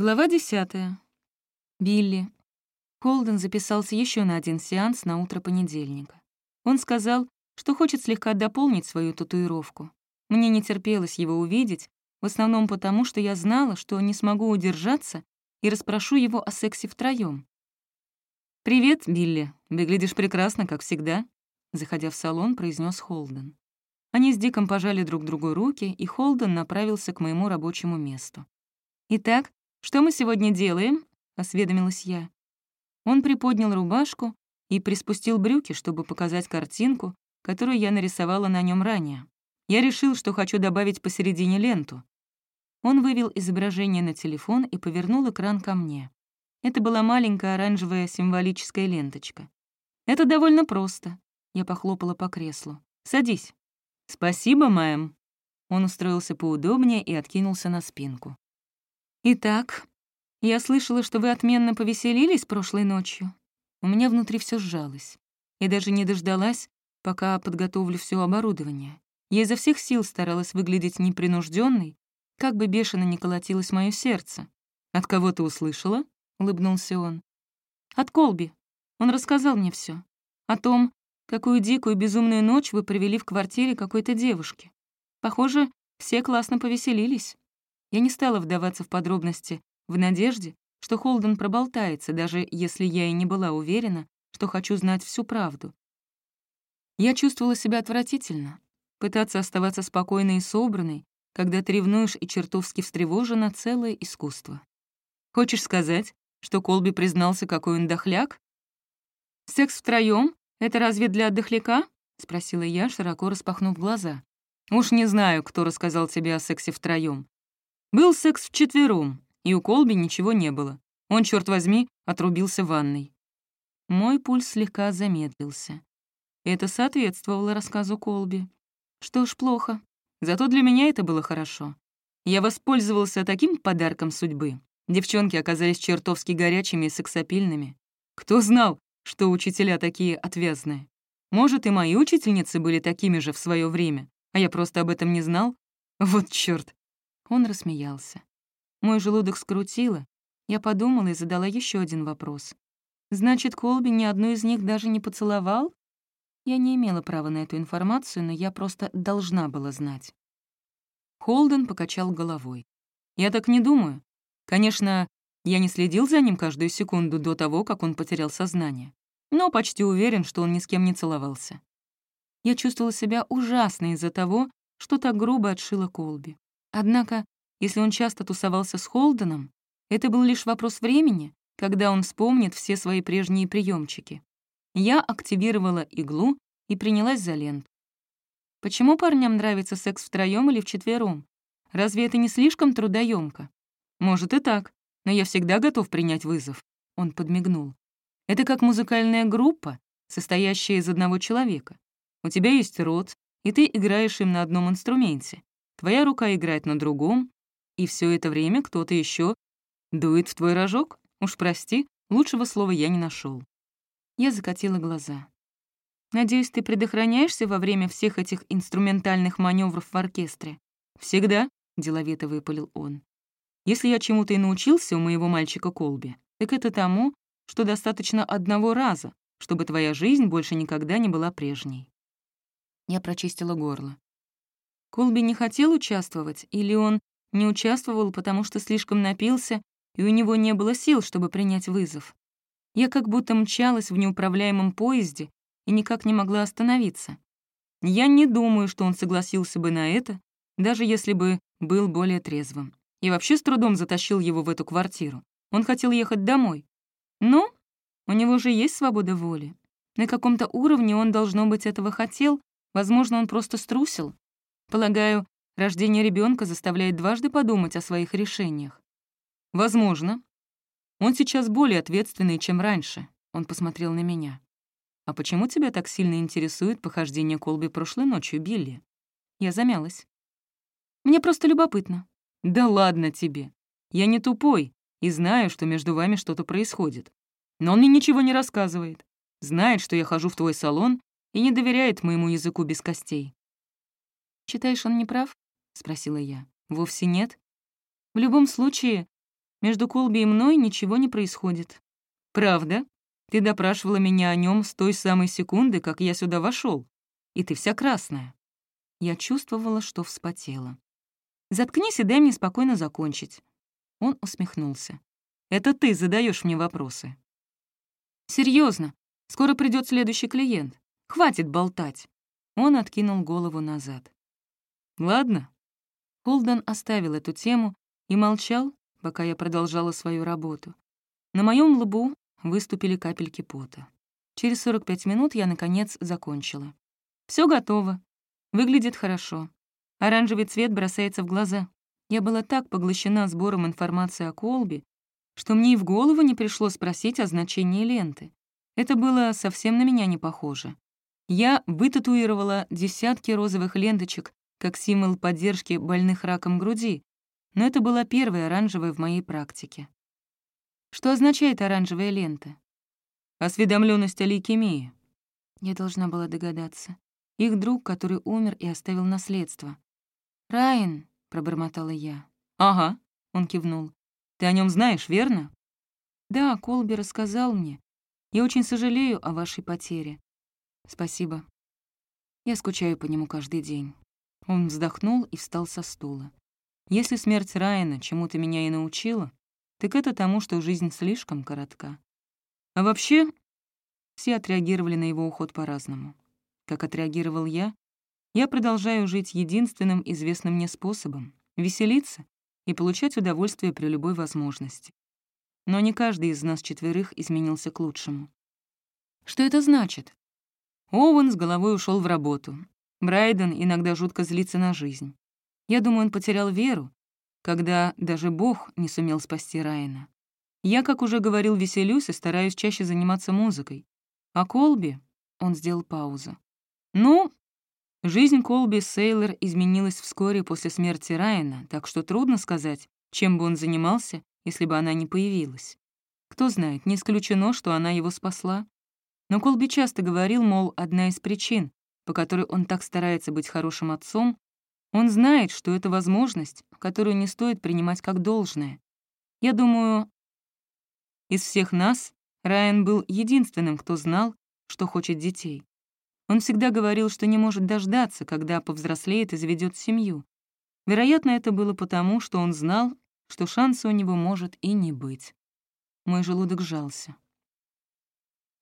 Глава десятая. Билли. Холден записался еще на один сеанс на утро понедельника. Он сказал, что хочет слегка дополнить свою татуировку. Мне не терпелось его увидеть, в основном потому, что я знала, что не смогу удержаться и расспрошу его о сексе втроём. «Привет, Билли. Выглядишь прекрасно, как всегда», — заходя в салон, произнес Холден. Они с Диком пожали друг другу руки, и Холден направился к моему рабочему месту. «Итак, что мы сегодня делаем?» — осведомилась я. Он приподнял рубашку и приспустил брюки, чтобы показать картинку, которую я нарисовала на нем ранее. Я решил, что хочу добавить посередине ленту. Он вывел изображение на телефон и повернул экран ко мне. Это была маленькая оранжевая символическая ленточка. «Это довольно просто», — я похлопала по креслу. «Садись». «Спасибо, мэм». Он устроился поудобнее и откинулся на спинку. «Итак, я слышала, что вы отменно повеселились прошлой ночью. У меня внутри все сжалось. Я даже не дождалась, пока подготовлю все оборудование. Я изо всех сил старалась выглядеть непринужденной, как бы бешено не колотилось мое сердце. «От кого ты услышала?» — улыбнулся он. «От Колби. Он рассказал мне все О том, какую дикую безумную ночь вы провели в квартире какой-то девушки. Похоже, все классно повеселились. Я не стала вдаваться в подробности, в надежде, что Холден проболтается, даже если я и не была уверена, что хочу знать всю правду. Я чувствовала себя отвратительно. Пытаться оставаться спокойной и собранной, когда ты ревнуешь и чертовски встревожена, целое искусство. Хочешь сказать, что Колби признался, какой он дохляк? «Секс втроём? Это разве для дохляка?» — спросила я, широко распахнув глаза. «Уж не знаю, кто рассказал тебе о сексе втроём. Был секс вчетвером, и у Колби ничего не было. Он, черт возьми, отрубился в ванной. Мой пульс слегка замедлился. Это соответствовало рассказу Колби. Что ж, плохо. Зато для меня это было хорошо. Я воспользовался таким подарком судьбы. Девчонки оказались чертовски горячими и сексапильными. Кто знал, что учителя такие отвязные? Может, и мои учительницы были такими же в свое время, а я просто об этом не знал? Вот чёрт, он рассмеялся. Мой желудок скрутило. Я подумала и задала еще один вопрос. «Значит, Колби ни одну из них даже не поцеловал?» Я не имела права на эту информацию, но я просто должна была знать. Холден покачал головой. «Я так не думаю. Конечно, я не следил за ним каждую секунду до того, как он потерял сознание, но почти уверен, что он ни с кем не целовался. Я чувствовала себя ужасно из-за того, что так грубо отшила Колби. Однако, если он часто тусовался с Холденом, это был лишь вопрос времени, когда он вспомнит все свои прежние приемчики. Я активировала иглу и принялась за ленту. Почему парням нравится секс втроём или вчетвером? Разве это не слишком трудоемко? Может и так, но я всегда готов принять вызов. Он подмигнул. Это как музыкальная группа, состоящая из одного человека. У тебя есть рот, и ты играешь им на одном инструменте твоя рука играет на другом, и все это время кто-то еще дует в твой рожок. Уж прости, лучшего слова я не нашел. Я закатила глаза. «Надеюсь, ты предохраняешься во время всех этих инструментальных маневров в оркестре?» «Всегда», — деловито выпалил он. «Если я чему-то и научился у моего мальчика Колби, так это тому, что достаточно одного раза, чтобы твоя жизнь больше никогда не была прежней». Я прочистила горло. Колби не хотел участвовать, или он не участвовал, потому что слишком напился, и у него не было сил, чтобы принять вызов. Я как будто мчалась в неуправляемом поезде и никак не могла остановиться. Я не думаю, что он согласился бы на это, даже если бы был более трезвым. И вообще с трудом затащил его в эту квартиру. Он хотел ехать домой. Но у него же есть свобода воли. На каком-то уровне он, должно быть, этого хотел, возможно, он просто струсил, Полагаю, рождение ребенка заставляет дважды подумать о своих решениях. Возможно. Он сейчас более ответственный, чем раньше. Он посмотрел на меня. «А почему тебя так сильно интересует похождение Колби прошлой ночью, Билли?» Я замялась. «Мне просто любопытно». «Да ладно тебе. Я не тупой и знаю, что между вами что-то происходит. Но он мне ничего не рассказывает. Знает, что я хожу в твой салон и не доверяет моему языку без костей. «Считаешь, он не прав?» — спросила я. «Вовсе нет. В любом случае, Между Колби и мной ничего не происходит. Правда? Ты допрашивала меня о нем с той самой секунды, как я сюда вошел, и ты вся красная. Я чувствовала, что вспотела. Заткнись и дай мне спокойно закончить. Он усмехнулся. Это ты задаешь мне вопросы. Серьезно, скоро придет следующий клиент. Хватит болтать. Он откинул голову назад. Ладно. Холден оставил эту тему и молчал, пока я продолжала свою работу. На моем лбу выступили капельки пота. Через 45 минут я, наконец, закончила. Все готово. Выглядит хорошо. Оранжевый цвет бросается в глаза. Я была так поглощена сбором информации о Колби, что мне и в голову не пришло спросить о значении ленты. Это было совсем на меня не похоже. Я вытатуировала десятки розовых ленточек как символ поддержки больных раком груди, но это была первая оранжевая в моей практике. Что означает оранжевая лента? Осведомленность о лейкемии. Я должна была догадаться. Их друг, который умер и оставил наследство. «Райан», — пробормотала я. «Ага», — он кивнул. «Ты о нем знаешь, верно?» «Да, Колби рассказал мне. Я очень сожалею о вашей потере. Спасибо. Я скучаю по нему каждый день». Он вздохнул и встал со стула. «Если смерть Райана чему-то меня и научила, так это тому, что жизнь слишком коротка. А вообще, все отреагировали на его уход по-разному. Как отреагировал я, я продолжаю жить единственным известным мне способом — веселиться и получать удовольствие при любой возможности. Но не каждый из нас четверых изменился к лучшему. Что это значит? Оуэн с головой ушел в работу. Брайден иногда жутко злится на жизнь. Я думаю, он потерял веру, когда даже Бог не сумел спасти Райана. Я, как уже говорил, веселюсь и стараюсь чаще заниматься музыкой. А Колби... Он сделал паузу. Ну, жизнь Колби Сейлор изменилась вскоре после смерти Райана, так что трудно сказать, чем бы он занимался, если бы она не появилась. Кто знает, не исключено, что она его спасла. Но Колби часто говорил, мол, одна из причин, по которой он так старается быть хорошим отцом, он знает, что это возможность, которую не стоит принимать как должное. Я думаю, из всех нас Райан был единственным, кто знал, что хочет детей. Он всегда говорил, что не может дождаться, когда повзрослеет и заведет семью. Вероятно, это было потому, что он знал, что шанса у него может и не быть. Мой желудок сжался.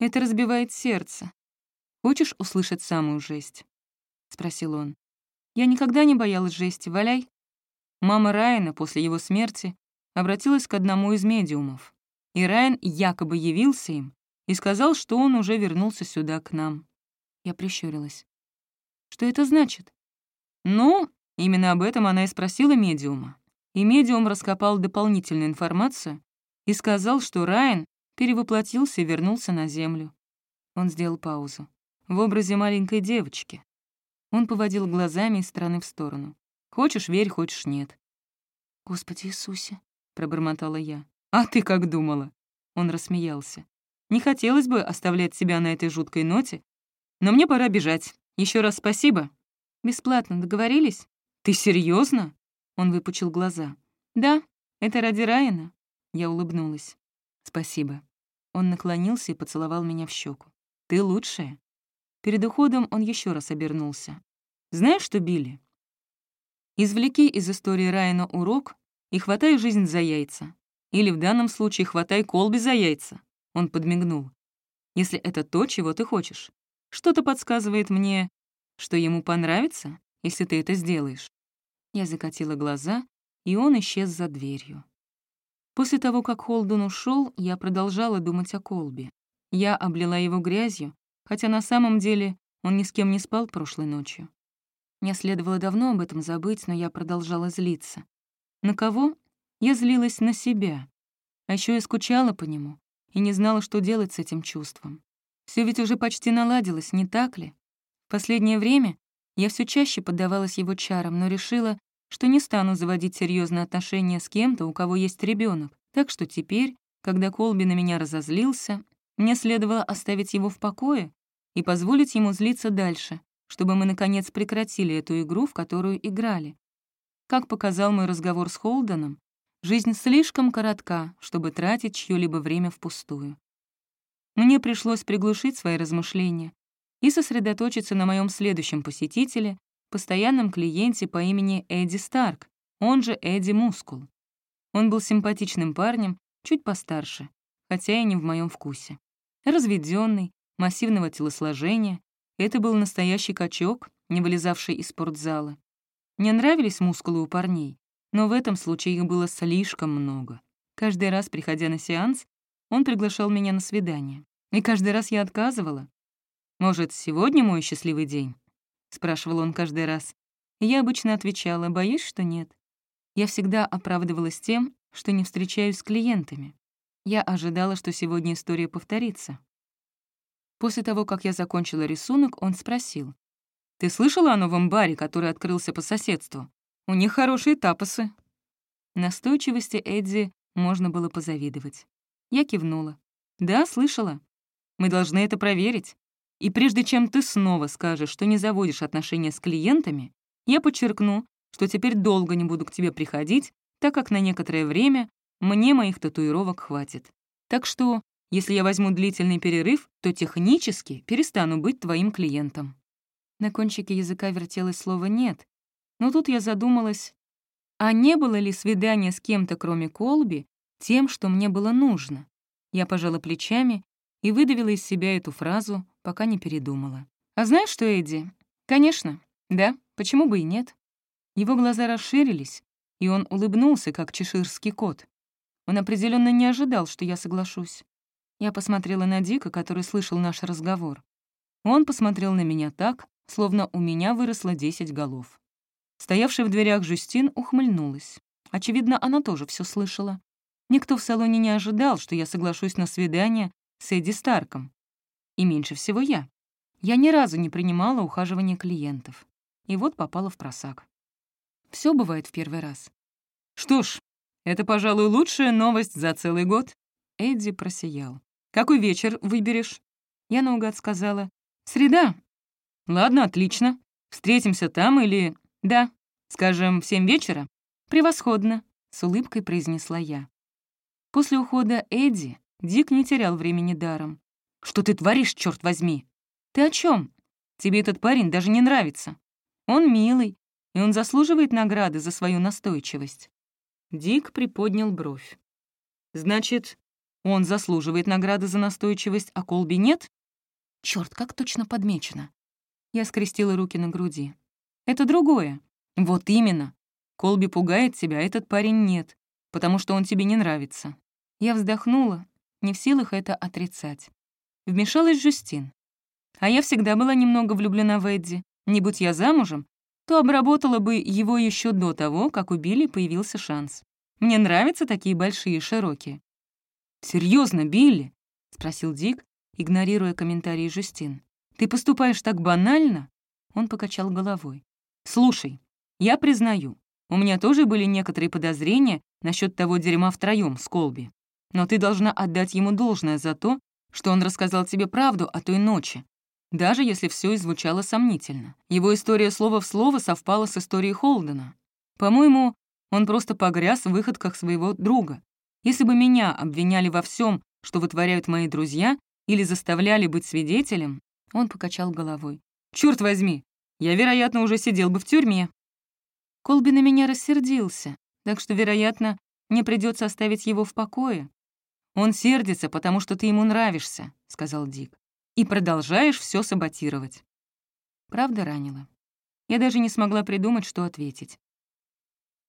«Это разбивает сердце. Хочешь услышать самую жесть?» — спросил он. Я никогда не боялась жести, валяй. Мама Райана после его смерти обратилась к одному из медиумов, и Райан якобы явился им и сказал, что он уже вернулся сюда к нам. Я прищурилась. Что это значит? Ну, именно об этом она и спросила медиума. И медиум раскопал дополнительную информацию и сказал, что Райан перевоплотился и вернулся на Землю. Он сделал паузу. В образе маленькой девочки. Он поводил глазами из стороны в сторону. «Хочешь — верь, хочешь — нет». «Господи Иисусе», — пробормотала я. «А ты как думала?» Он рассмеялся. «Не хотелось бы оставлять себя на этой жуткой ноте, но мне пора бежать. Еще раз спасибо». «Бесплатно договорились?» «Ты серьезно? Он выпучил глаза. «Да, это ради Райана». Я улыбнулась. «Спасибо». Он наклонился и поцеловал меня в щеку. «Ты лучшая». Перед уходом он еще раз обернулся. «Знаешь что, Билли? Извлеки из истории Райана урок и хватай жизнь за яйца. Или в данном случае хватай колби за яйца». Он подмигнул. «Если это то, чего ты хочешь. Что-то подсказывает мне, что ему понравится, если ты это сделаешь». Я закатила глаза, и он исчез за дверью. После того, как Холден ушел, я продолжала думать о Колби. Я облила его грязью, хотя на самом деле он ни с кем не спал прошлой ночью. Мне следовало давно об этом забыть, но я продолжала злиться. На кого? Я злилась на себя. А еще я скучала по нему и не знала, что делать с этим чувством. Все ведь уже почти наладилось, не так ли? В последнее время я все чаще поддавалась его чарам, но решила, что не стану заводить серьезные отношения с кем-то, у кого есть ребенок. Так что теперь, когда Колби на меня разозлился, мне следовало оставить его в покое и позволить ему злиться дальше, чтобы мы, наконец, прекратили эту игру, в которую играли. Как показал мой разговор с Холденом, Жизнь слишком коротка, чтобы тратить чьё-либо время впустую. Мне пришлось приглушить свои размышления и сосредоточиться на моем следующем посетителе, постоянном клиенте по имени Эдди Старк, он же Эдди Мускул. Он был симпатичным парнем, чуть постарше, хотя и не в моем вкусе. Разведенный, массивного телосложения, это был настоящий качок, не вылезавший из спортзала. Мне нравились мускулы у парней, но в этом случае их было слишком много. Каждый раз, приходя на сеанс, он приглашал меня на свидание. И каждый раз я отказывала. «Может, сегодня мой счастливый день?» — спрашивал он каждый раз. Я обычно отвечала, боюсь, что нет. Я всегда оправдывалась тем, что не встречаюсь с клиентами. Я ожидала, что сегодня история повторится. После того, как я закончила рисунок, он спросил. «Ты слышала о новом баре, который открылся по соседству? У них хорошие тапосы». Настойчивости Эдди можно было позавидовать. Я кивнула. «Да, слышала. Мы должны это проверить. И прежде чем ты снова скажешь, что не заводишь отношения с клиентами, я подчеркну, что теперь долго не буду к тебе приходить, так как на некоторое время мне моих татуировок хватит. Так что, если я возьму длительный перерыв, то технически перестану быть твоим клиентом». На кончике языка вертелось слово «нет», но тут я задумалась, а не было ли свидание с кем-то, кроме Колби, тем, что мне было нужно? Я пожала плечами и выдавила из себя эту фразу, пока не передумала. «А знаешь что, Эдди? Конечно. Да, почему бы и нет?» Его глаза расширились, и он улыбнулся, как чеширский кот. Он определенно не ожидал, что я соглашусь. Я посмотрела на Дика, который слышал наш разговор. Он посмотрел на меня так, словно у меня выросло десять голов. Стоявшая в дверях Жюстин ухмыльнулась. Очевидно, она тоже все слышала. Никто в салоне не ожидал, что я соглашусь на свидание с Эдди Старком. И меньше всего я. Я ни разу не принимала ухаживание клиентов. И вот попала в просак. Все бывает в первый раз. Что ж, это, пожалуй, лучшая новость за целый год. Эдди просиял. Какой вечер выберешь? Я наугад сказала. Среда. Ладно, отлично. Встретимся там или... Да, скажем, в семь вечера? Превосходно, с улыбкой произнесла я. После ухода Эдди Дик не терял времени даром. «Что ты творишь, черт возьми?» «Ты о чем? Тебе этот парень даже не нравится. Он милый, и он заслуживает награды за свою настойчивость». Дик приподнял бровь. «Значит, он заслуживает награды за настойчивость, а Колби нет?» Черт, как точно подмечено. Я скрестила руки на груди. «Это другое. Вот именно. Колби пугает тебя, а этот парень нет, потому что он тебе не нравится». Я вздохнула, не в силах это отрицать. Вмешалась Жюстин. А я всегда была немного влюблена в Эдди. Не будь я замужем, то обработала бы его еще до того, как у Билли появился шанс. Мне нравятся такие большие и широкие. Серьезно, Билли?» — спросил Дик, игнорируя комментарии Жюстин. «Ты поступаешь так банально?» Он покачал головой. «Слушай, я признаю, у меня тоже были некоторые подозрения насчет того дерьма втроем с Колби. Но ты должна отдать ему должное за то, что он рассказал тебе правду о той ночи, даже если все и звучало сомнительно. Его история слово в слово совпала с историей Холдена. По-моему, он просто погряз в выходках своего друга. Если бы меня обвиняли во всем, что вытворяют мои друзья, или заставляли быть свидетелем, он покачал головой. Черт возьми, я, вероятно, уже сидел бы в тюрьме. Колби на меня рассердился, так что, вероятно, мне придется оставить его в покое. «Он сердится, потому что ты ему нравишься», — сказал Дик. «И продолжаешь все саботировать». Правда ранила. Я даже не смогла придумать, что ответить.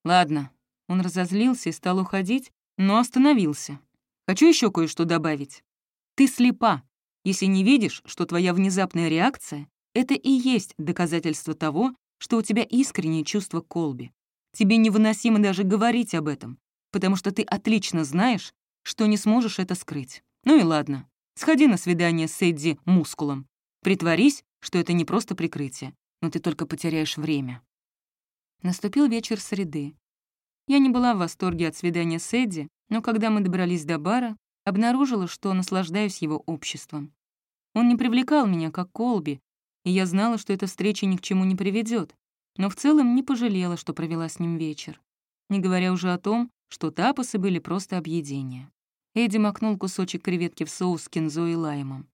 «Ладно». Он разозлился и стал уходить, но остановился. «Хочу еще кое-что добавить. Ты слепа, если не видишь, что твоя внезапная реакция — это и есть доказательство того, что у тебя искреннее чувство Колби. Тебе невыносимо даже говорить об этом, потому что ты отлично знаешь, что не сможешь это скрыть. Ну и ладно. Сходи на свидание с Эдди мускулом. Притворись, что это не просто прикрытие, но ты только потеряешь время. Наступил вечер среды. Я не была в восторге от свидания с Эдди, но когда мы добрались до бара, обнаружила, что наслаждаюсь его обществом. Он не привлекал меня, как Колби, и я знала, что эта встреча ни к чему не приведет, но в целом не пожалела, что провела с ним вечер. Не говоря уже о том, что тапосы были просто объедение. Эдди макнул кусочек креветки в соус с кинзой и лаймом.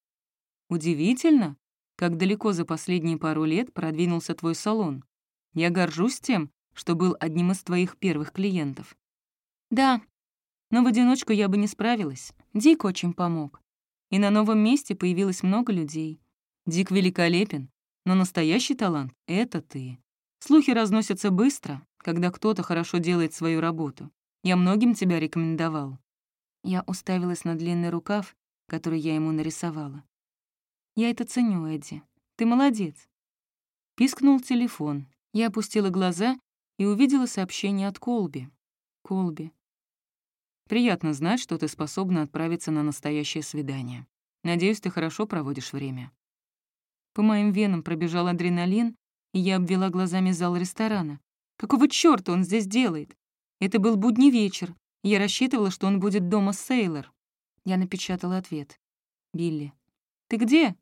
«Удивительно, как далеко за последние пару лет продвинулся твой салон. Я горжусь тем, что был одним из твоих первых клиентов». «Да, но в одиночку я бы не справилась. Дик очень помог. И на новом месте появилось много людей. Дик великолепен, но настоящий талант — это ты. Слухи разносятся быстро, когда кто-то хорошо делает свою работу. Я многим тебя рекомендовал». Я уставилась на длинный рукав, который я ему нарисовала. «Я это ценю, Эдди. Ты молодец». Пискнул телефон. Я опустила глаза и увидела сообщение от Колби. «Колби, приятно знать, что ты способна отправиться на настоящее свидание. Надеюсь, ты хорошо проводишь время». По моим венам пробежал адреналин, и я обвела глазами зал ресторана. Какого чёрта он здесь делает? Это был будний вечер, я рассчитывала, что он будет дома с Сейлор. Я напечатала ответ. «Билли, ты где?»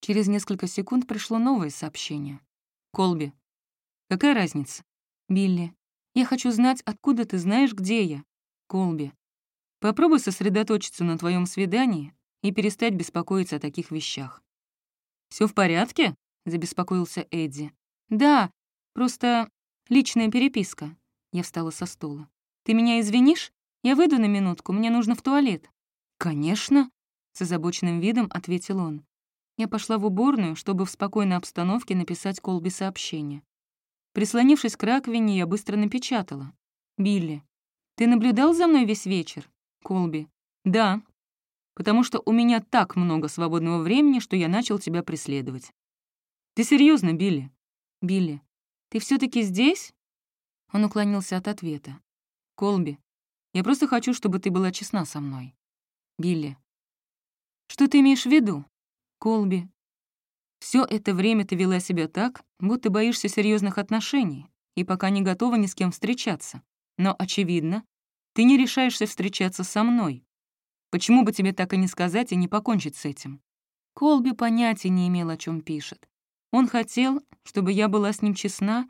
Через несколько секунд пришло новое сообщение. «Колби, какая разница?» «Билли, я хочу знать, откуда ты знаешь, где я?» «Колби, попробуй сосредоточиться на твоем свидании и перестать беспокоиться о таких вещах. Все в порядке?» — забеспокоился Эдди. «Да, просто личная переписка». Я встала со стула. «Ты меня извинишь? Я выйду на минутку, мне нужно в туалет». «Конечно», — с озабоченным видом ответил он. Я пошла в уборную, чтобы в спокойной обстановке написать Колби сообщение. Прислонившись к раковине, я быстро напечатала. «Билли, ты наблюдал за мной весь вечер?» «Колби, да, потому что у меня так много свободного времени, что я начал тебя преследовать. Ты серьезно, Билли? Билли, ты все таки здесь? Он уклонился от ответа. Колби, я просто хочу, чтобы ты была честна со мной. Билли, что ты имеешь в виду? Колби, все это время ты вела себя так, будто боишься серьезных отношений и пока не готова ни с кем встречаться. Но, очевидно, ты не решаешься встречаться со мной, Почему бы тебе так и не сказать и не покончить с этим? Колби понятия не имел, о чем пишет. Он хотел, чтобы я была с ним честна.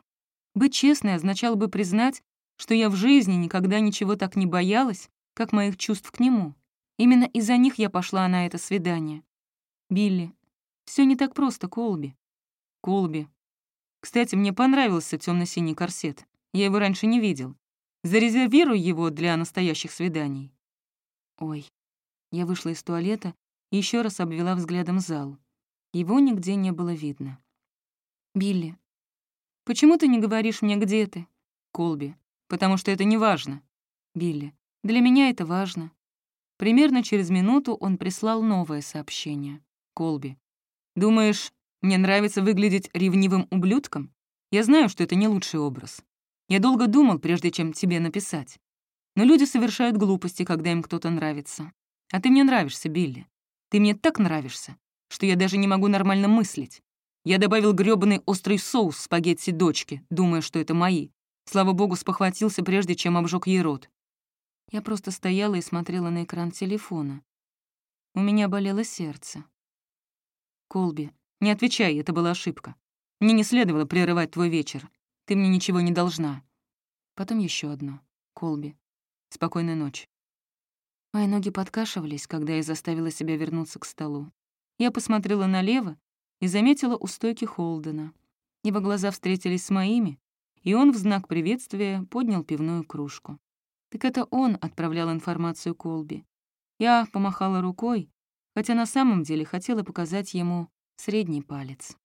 Быть честной означало бы признать, что я в жизни никогда ничего так не боялась, как моих чувств к нему. Именно из-за них я пошла на это свидание. Билли, все не так просто, Колби. Колби. Кстати, мне понравился темно синий корсет. Я его раньше не видел. Зарезервируй его для настоящих свиданий. Ой, я вышла из туалета и еще раз обвела взглядом зал. Его нигде не было видно. «Билли, почему ты не говоришь мне, где ты?» «Колби, потому что это не важно». «Билли, для меня это важно». Примерно через минуту он прислал новое сообщение. «Колби, думаешь, мне нравится выглядеть ревнивым ублюдком? Я знаю, что это не лучший образ. Я долго думал, прежде чем тебе написать. Но люди совершают глупости, когда им кто-то нравится. А ты мне нравишься, Билли. Ты мне так нравишься, что я даже не могу нормально мыслить. Я добавил грёбаный острый соус в спагетти дочки, думая, что это мои. Слава богу, спохватился, прежде чем обжег ей рот. Я просто стояла и смотрела на экран телефона. У меня болело сердце. «Колби, не отвечай, это была ошибка. Мне не следовало прерывать твой вечер. Ты мне ничего не должна». Потом еще одно. «Колби, спокойной ночи». Мои ноги подкашивались, когда я заставила себя вернуться к столу. Я посмотрела налево и заметила у стойки Холдена. Его глаза встретились с моими, и он в знак приветствия поднял пивную кружку. Так это он отправлял информацию Колби. Я помахала рукой, хотя на самом деле хотела показать ему средний палец.